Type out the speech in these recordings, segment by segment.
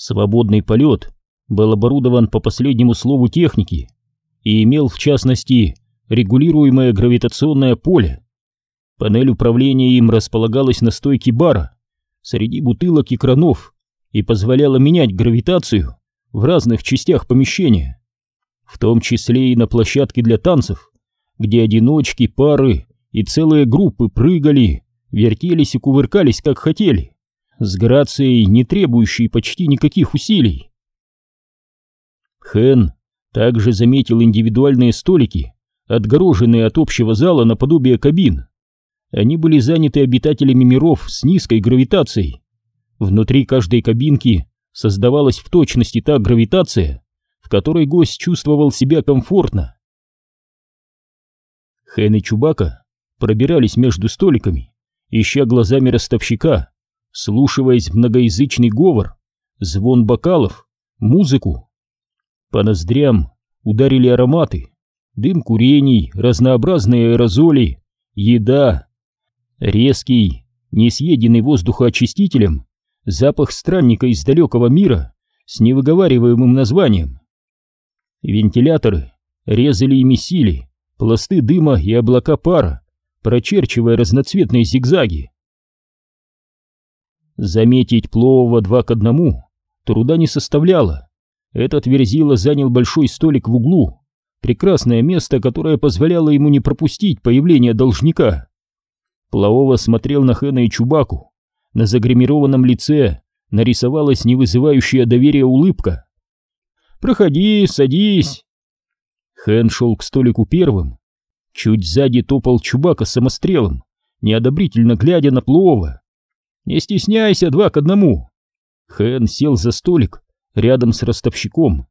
Свободный полет был оборудован по последнему слову техники и имел, в частности, регулируемое гравитационное поле. Панель управления им располагалась на стойке бара среди бутылок и кранов и позволяла менять гравитацию в разных частях помещения, в том числе и на площадке для танцев, где одиночки, пары и целые группы прыгали, вертелись и кувыркались как хотели, с грацией, не требующей почти никаких усилий. Хэн также заметил индивидуальные столики, отгороженные от общего зала наподобие кабин. Они были заняты обитателями миров с низкой гравитацией. Внутри каждой кабинки создавалась в точности та гравитация, в которой гость чувствовал себя комфортно. Хэн и Чубака пробирались между столиками, ища глазами ростовщика, слушаясь в многоязычный говор, звон бокалов, музыку. По ноздрям ударили ароматы, дым курений, разнообразные аэрозоли, еда, резкий, несъеденный воздухоочистителем, запах странника из далекого мира с невыговариваемым названием. Вентиляторы резали и месили пласты дыма и облака пара, прочерчивая разноцветные зигзаги. Заметить Плового два к одному труда не составляло. Этот верзила занял большой столик в углу, прекрасное место, которое позволяло ему не пропустить появление должника. Плавова смотрел на Хэна и Чубаку. На загримированном лице нарисовалась невызывающая доверия улыбка. «Проходи, садись!» Хэн шел к столику первым. Чуть сзади топал Чубака самострелом, неодобрительно глядя на Плова. «Не стесняйся, два к одному!» Хэн сел за столик рядом с ростовщиком.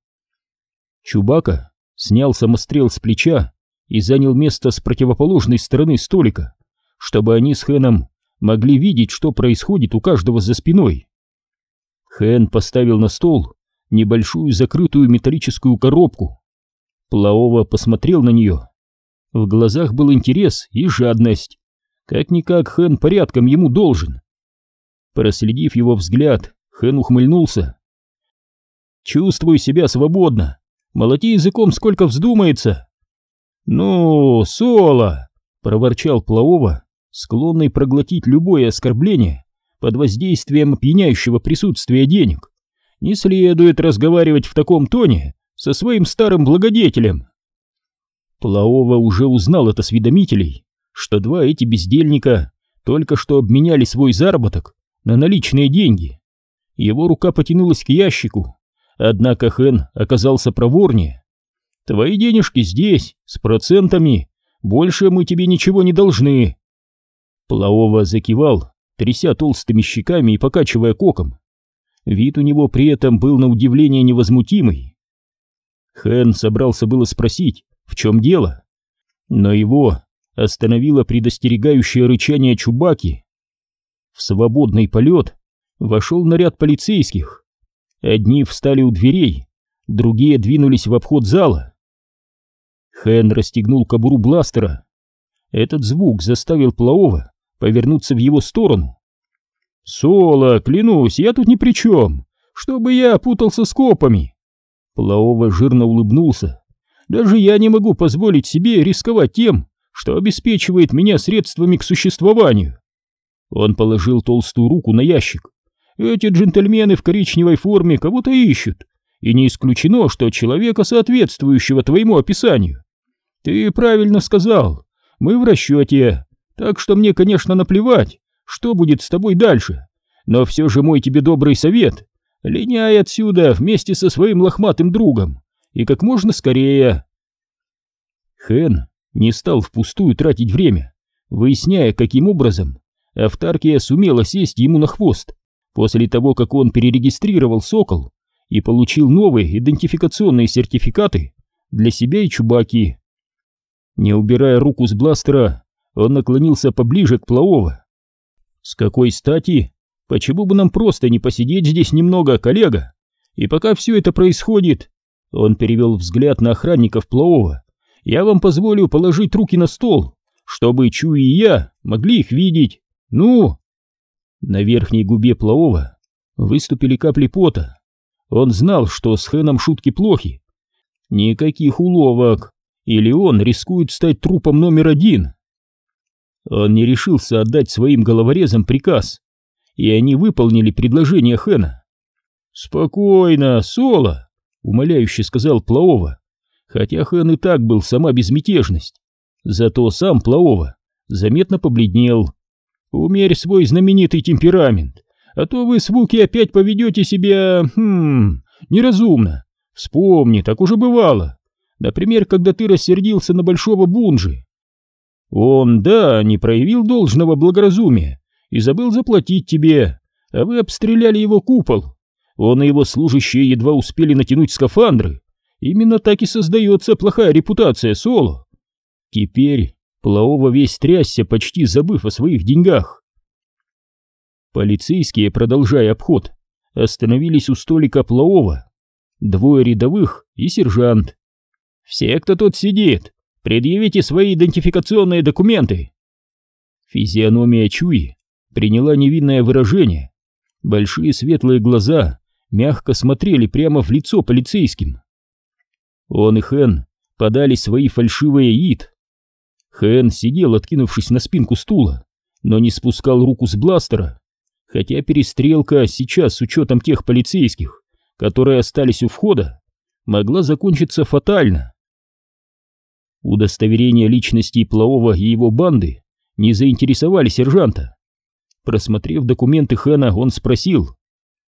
Чубака снял самострел с плеча и занял место с противоположной стороны столика чтобы они с Хэном могли видеть, что происходит у каждого за спиной. Хэн поставил на стол небольшую закрытую металлическую коробку. Плаова посмотрел на нее. В глазах был интерес и жадность. Как-никак Хэн порядком ему должен. Проследив его взгляд, Хэн ухмыльнулся. «Чувствую себя свободно. Молоти языком сколько вздумается». «Ну, Соло!» — проворчал Плаова склонный проглотить любое оскорбление под воздействием опьяняющего присутствия денег. Не следует разговаривать в таком тоне со своим старым благодетелем. Плаова уже узнал от осведомителей, что два эти бездельника только что обменяли свой заработок на наличные деньги. Его рука потянулась к ящику, однако Хэн оказался проворнее. «Твои денежки здесь, с процентами, больше мы тебе ничего не должны, Плаова закивал, тряся толстыми щеками и покачивая коком. Вид у него при этом был на удивление невозмутимый. Хэн собрался было спросить, в чем дело, но его остановило предостерегающее рычание Чубаки. В свободный полет вошел наряд полицейских. Одни встали у дверей, другие двинулись в обход зала. Хэн расстегнул кобуру бластера. Этот звук заставил Плаова повернуться в его сторону. «Соло, клянусь, я тут ни при чем, чтобы я путался с копами!» Плаова жирно улыбнулся. «Даже я не могу позволить себе рисковать тем, что обеспечивает меня средствами к существованию!» Он положил толстую руку на ящик. «Эти джентльмены в коричневой форме кого-то ищут, и не исключено, что человека, соответствующего твоему описанию. Ты правильно сказал, мы в расчете, так что мне, конечно, наплевать, что будет с тобой дальше. Но все же мой тебе добрый совет. Линяй отсюда вместе со своим лохматым другом. И как можно скорее. Хэн не стал впустую тратить время, выясняя, каким образом Автаркия сумела сесть ему на хвост после того, как он перерегистрировал «Сокол» и получил новые идентификационные сертификаты для себя и Чубаки. Не убирая руку с бластера, он наклонился поближе к Плаова. «С какой стати? Почему бы нам просто не посидеть здесь немного, коллега? И пока все это происходит...» Он перевел взгляд на охранников Плаова. «Я вам позволю положить руки на стол, чтобы Чу и я могли их видеть. Ну...» На верхней губе Плаова выступили капли пота. Он знал, что с Хэном шутки плохи. Никаких уловок, или он рискует стать трупом номер один. Он не решился отдать своим головорезам приказ, и они выполнили предложение Хэна. «Спокойно, Соло!» — умоляюще сказал Плаова, хотя Хэн и так был сама безмятежность. Зато сам Плаова заметно побледнел. «Умерь свой знаменитый темперамент, а то вы, свуки, опять поведете себя... хм... неразумно. Вспомни, так уже бывало. Например, когда ты рассердился на Большого Бунжи. Он, да, не проявил должного благоразумия и забыл заплатить тебе, а вы обстреляли его купол. Он и его служащие едва успели натянуть скафандры. Именно так и создается плохая репутация Соло. Теперь Плаова весь трясся, почти забыв о своих деньгах. Полицейские, продолжая обход, остановились у столика Плаова. Двое рядовых и сержант. «Все, кто тут сидит, предъявите свои идентификационные документы!» Физиономия Чуи приняла невинное выражение. Большие светлые глаза мягко смотрели прямо в лицо полицейским. Он и Хэн подали свои фальшивые ид. Хэн сидел, откинувшись на спинку стула, но не спускал руку с бластера, хотя перестрелка сейчас с учетом тех полицейских, которые остались у входа, могла закончиться фатально. Удостоверение личности Плаова и его банды не заинтересовали сержанта. Просмотрев документы Хэна, он спросил,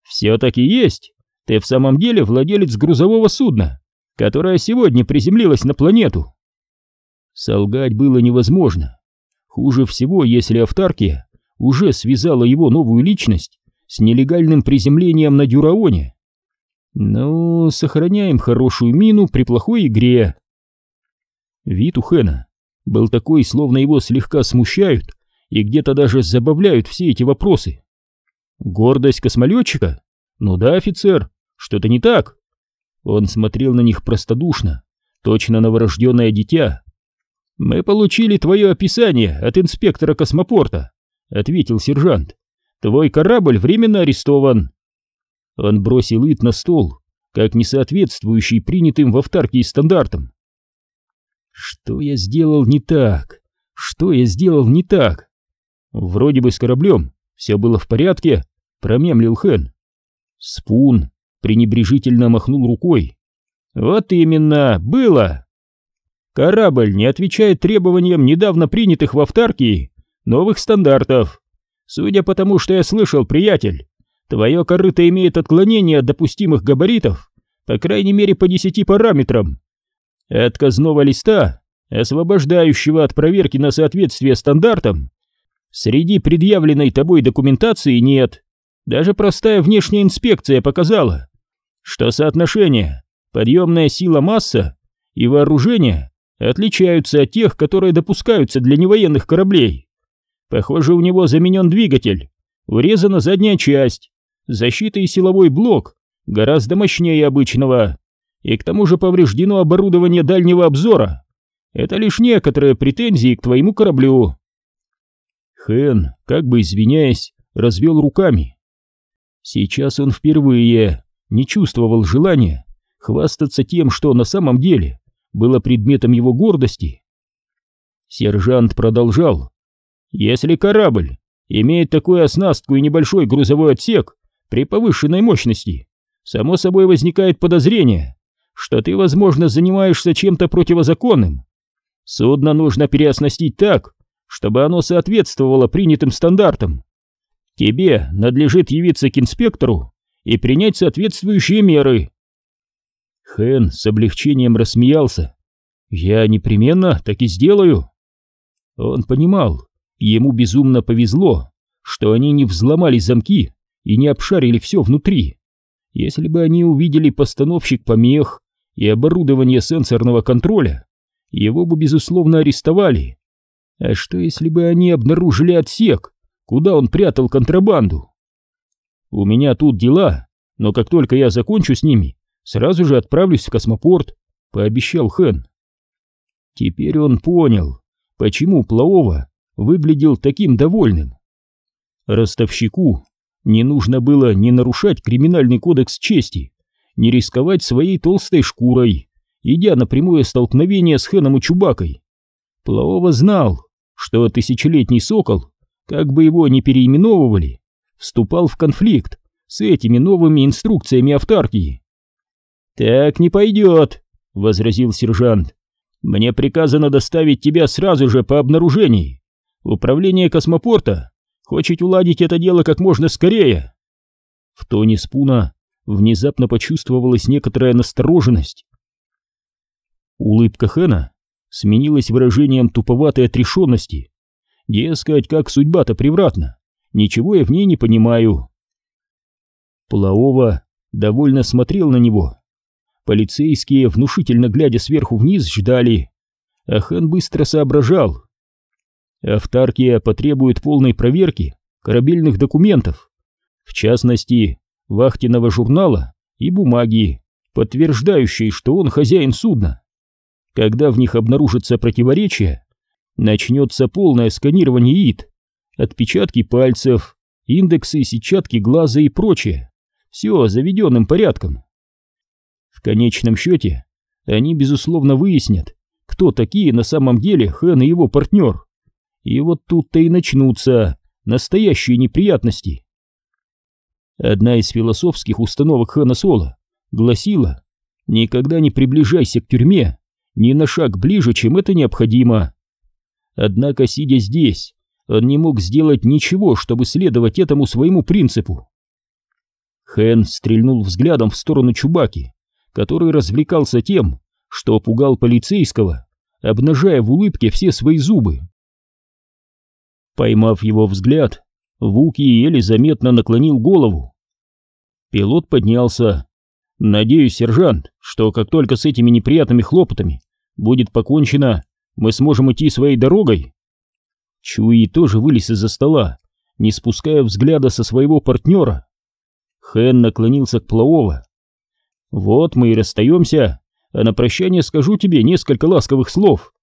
«Все-таки есть? Ты в самом деле владелец грузового судна, которое сегодня приземлилось на планету?» Солгать было невозможно. Хуже всего, если автаркия уже связала его новую личность с нелегальным приземлением на Дюраоне. Ну, сохраняем хорошую мину при плохой игре. Вид у Хэна был такой, словно его слегка смущают и где-то даже забавляют все эти вопросы. Гордость космолетчика? Ну да, офицер, что-то не так. Он смотрел на них простодушно, точно новорожденное дитя, «Мы получили твое описание от инспектора космопорта», — ответил сержант. «Твой корабль временно арестован». Он бросил Ит на стол, как несоответствующий принятым в автаркии стандартам. «Что я сделал не так? Что я сделал не так?» «Вроде бы с кораблем все было в порядке», — промемлил Хэн. Спун пренебрежительно махнул рукой. «Вот именно, было!» Корабль не отвечает требованиям недавно принятых в автаркии новых стандартов. Судя по тому, что я слышал, приятель, твое корыто имеет отклонение от допустимых габаритов, по крайней мере по десяти параметрам. Отказного листа, освобождающего от проверки на соответствие стандартам, среди предъявленной тобой документации нет. Даже простая внешняя инспекция показала, что соотношение подъемная сила-масса и вооружение отличаются от тех, которые допускаются для невоенных кораблей. Похоже, у него заменен двигатель, урезана задняя часть, защита и силовой блок гораздо мощнее обычного, и к тому же повреждено оборудование дальнего обзора. Это лишь некоторые претензии к твоему кораблю. Хэн, как бы извиняясь, развел руками. Сейчас он впервые не чувствовал желания хвастаться тем, что на самом деле было предметом его гордости. Сержант продолжал. «Если корабль имеет такую оснастку и небольшой грузовой отсек при повышенной мощности, само собой возникает подозрение, что ты, возможно, занимаешься чем-то противозаконным. Судно нужно переоснастить так, чтобы оно соответствовало принятым стандартам. Тебе надлежит явиться к инспектору и принять соответствующие меры. Хэн с облегчением рассмеялся. «Я непременно так и сделаю». Он понимал, ему безумно повезло, что они не взломали замки и не обшарили все внутри. Если бы они увидели постановщик помех и оборудование сенсорного контроля, его бы, безусловно, арестовали. А что, если бы они обнаружили отсек, куда он прятал контрабанду? У меня тут дела, но как только я закончу с ними, Сразу же отправлюсь в космопорт, пообещал Хэн. Теперь он понял, почему Плаова выглядел таким довольным. Ростовщику не нужно было не нарушать криминальный кодекс чести, не рисковать своей толстой шкурой, идя на прямое столкновение с Хэном и Чубакой. Плаова знал, что тысячелетний сокол, как бы его ни переименовывали, вступал в конфликт с этими новыми инструкциями автаркии. «Так не пойдет», — возразил сержант. «Мне приказано доставить тебя сразу же по обнаружении. Управление космопорта хочет уладить это дело как можно скорее». В тоне Спуна внезапно почувствовалась некоторая настороженность. Улыбка Хэна сменилась выражением туповатой отрешенности. Дескать, как судьба-то превратна, ничего я в ней не понимаю. Плаова довольно смотрел на него. Полицейские, внушительно глядя сверху вниз, ждали. А Хэн быстро соображал. Автаркия потребует полной проверки корабельных документов, в частности, вахтенного журнала и бумаги, подтверждающие, что он хозяин судна. Когда в них обнаружатся противоречия, начнется полное сканирование ИИД, отпечатки пальцев, индексы, сетчатки глаза и прочее. Все заведенным порядком. В конечном счете, они безусловно выяснят, кто такие на самом деле Хэн и его партнер. И вот тут-то и начнутся настоящие неприятности. Одна из философских установок Хэна Соло гласила «Никогда не приближайся к тюрьме ни на шаг ближе, чем это необходимо». Однако, сидя здесь, он не мог сделать ничего, чтобы следовать этому своему принципу. Хэн стрельнул взглядом в сторону Чубаки, который развлекался тем, что пугал полицейского, обнажая в улыбке все свои зубы. Поймав его взгляд, Вуки еле заметно наклонил голову. Пилот поднялся. «Надеюсь, сержант, что как только с этими неприятными хлопотами будет покончено, мы сможем идти своей дорогой». Чуи тоже вылез из-за стола, не спуская взгляда со своего партнера. Хэн наклонился к Плаова. «Вот мы и расстаемся, а на прощание скажу тебе несколько ласковых слов».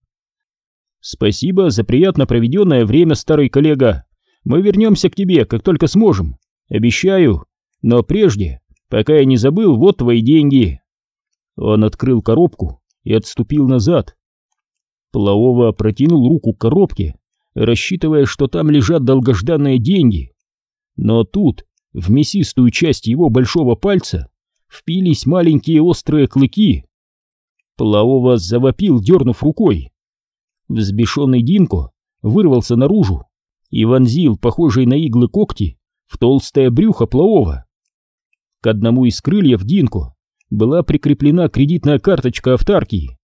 «Спасибо за приятно проведенное время, старый коллега. Мы вернемся к тебе, как только сможем. Обещаю. Но прежде, пока я не забыл, вот твои деньги. Он открыл коробку и отступил назад. Плаова протянул руку к коробке, рассчитывая, что там лежат долгожданные деньги. Но тут, в мясистую часть его большого пальца, впились маленькие острые клыки. Плаова завопил, дернув рукой. Взбешенный Динко вырвался наружу и вонзил похожие на иглы когти в толстое брюхо Плаова. К одному из крыльев Динку была прикреплена кредитная карточка автаркии.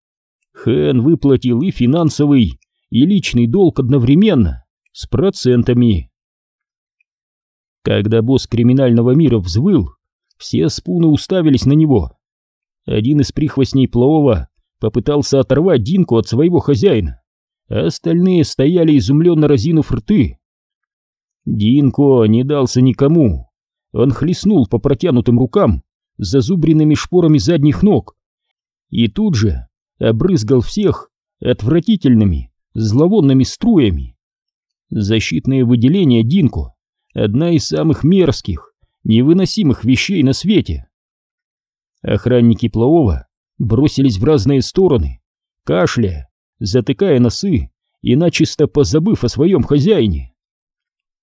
Хэн выплатил и финансовый, и личный долг одновременно, с процентами. Когда босс криминального мира взвыл, все спуны уставились на него. Один из прихвостней Плаова попытался оторвать Динку от своего хозяина, а остальные стояли изумленно разинув рты. Динко не дался никому. Он хлестнул по протянутым рукам зазубренными шпорами задних ног и тут же обрызгал всех отвратительными, зловонными струями. Защитные выделения Динко — одна из самых мерзких, невыносимых вещей на свете. Охранники Плаова бросились в разные стороны, кашляя, затыкая носы и начисто позабыв о своем хозяине.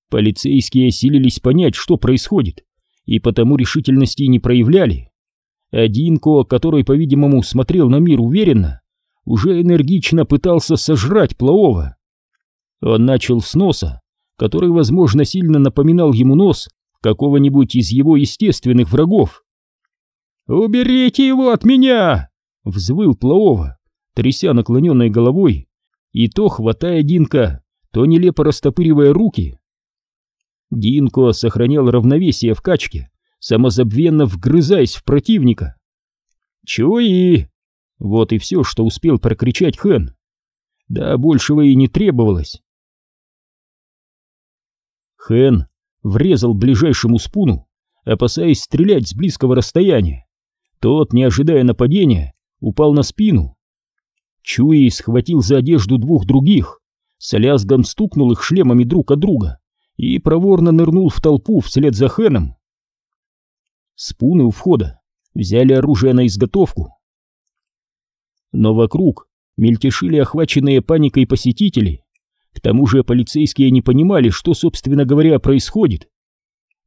Полицейские силились понять, что происходит, и потому решительности не проявляли. Один Ко, который, по-видимому, смотрел на мир уверенно, уже энергично пытался сожрать Плаова. Он начал с носа, который, возможно, сильно напоминал ему нос какого-нибудь из его естественных врагов. «Уберите его от меня!» — взвыл Плаова, тряся наклоненной головой, и то хватая Динка, то нелепо растопыривая руки. Динко сохранял равновесие в качке, самозабвенно вгрызаясь в противника. «Чуи!» Вот и все, что успел прокричать Хэн. Да большего и не требовалось. Хэн врезал ближайшему спуну, опасаясь стрелять с близкого расстояния. Тот, не ожидая нападения, упал на спину. Чуи схватил за одежду двух других, с лязгом стукнул их шлемами друг от друга и проворно нырнул в толпу вслед за Хэном. Спуны у входа взяли оружие на изготовку. Но вокруг мельтешили охваченные паникой посетители. К тому же полицейские не понимали, что, собственно говоря, происходит.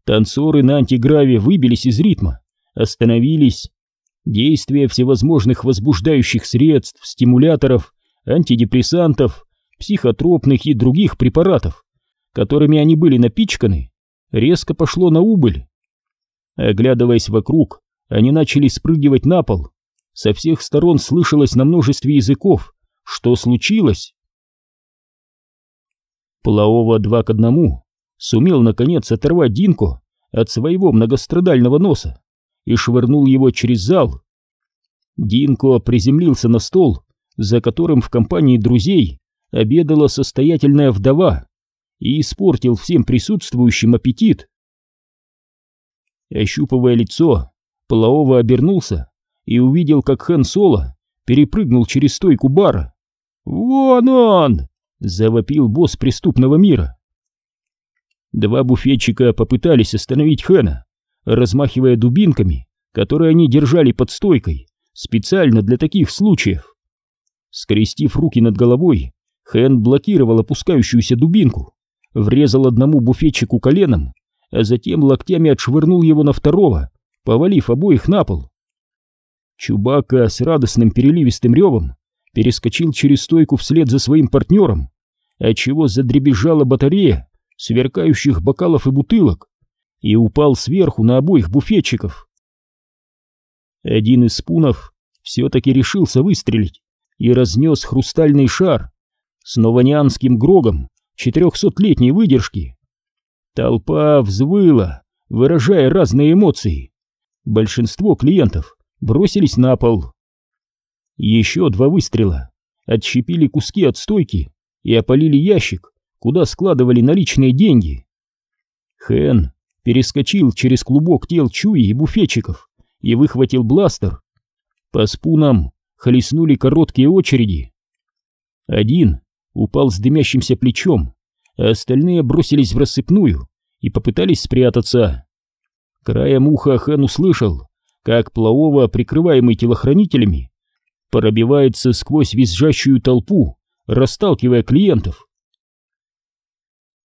Танцоры на антиграве выбились из ритма, остановились. Действие всевозможных возбуждающих средств, стимуляторов, антидепрессантов, психотропных и других препаратов, которыми они были напичканы, резко пошло на убыль. Оглядываясь вокруг, они начали спрыгивать на пол. Со всех сторон слышалось на множестве языков. Что случилось? Плаова два к одному сумел наконец оторвать Динко от своего многострадального носа и швырнул его через зал. Динко приземлился на стол, за которым в компании друзей обедала состоятельная вдова и испортил всем присутствующим аппетит. Ощупывая лицо, Плаова обернулся и увидел, как Хэн Соло перепрыгнул через стойку бара. «Вон он!» — завопил босс преступного мира. Два буфетчика попытались остановить Хэна, размахивая дубинками, которые они держали под стойкой, специально для таких случаев. Скрестив руки над головой, Хэн блокировал опускающуюся дубинку, врезал одному буфетчику коленом, а затем локтями отшвырнул его на второго, повалив обоих на пол. Чубака с радостным переливистым ревом перескочил через стойку вслед за своим партнером, отчего задребезжала батарея сверкающих бокалов и бутылок и упал сверху на обоих буфетчиков. Один из спунов все-таки решился выстрелить и разнес хрустальный шар с нованианским грогом четырехсотлетней выдержки. Толпа взвыла, выражая разные эмоции. Большинство клиентов бросились на пол. Еще два выстрела отщепили куски от стойки и опалили ящик, куда складывали наличные деньги. Хэн перескочил через клубок тел Чуи и буфетчиков и выхватил бластер. По спунам хлестнули короткие очереди. Один упал с дымящимся плечом, а остальные бросились в рассыпную и попытались спрятаться. Краем уха Хэн услышал, как Плаова, прикрываемый телохранителями, пробивается сквозь визжащую толпу, расталкивая клиентов.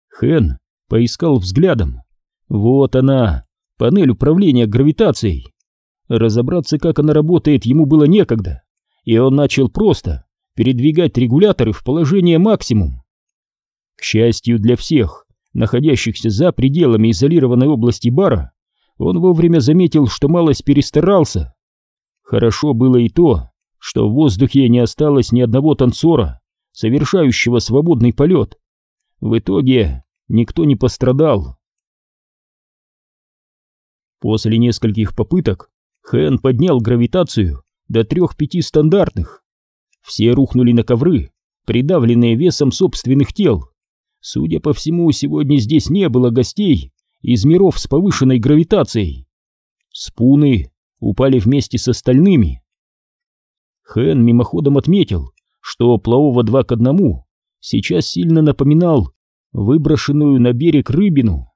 Хэн поискал взглядом. Вот она, панель управления гравитацией. Разобраться, как она работает, ему было некогда, и он начал просто передвигать регуляторы в положение максимум. К счастью для всех, находящихся за пределами изолированной области бара, он вовремя заметил, что малость перестарался. Хорошо было и то, что в воздухе не осталось ни одного танцора, совершающего свободный полет. В итоге никто не пострадал. После нескольких попыток Хэн поднял гравитацию до трех-пяти стандартных. Все рухнули на ковры, придавленные весом собственных тел. Судя по всему, сегодня здесь не было гостей из миров с повышенной гравитацией. Спуны упали вместе с остальными. Хэн мимоходом отметил, что плавого два к одному сейчас сильно напоминал выброшенную на берег рыбину.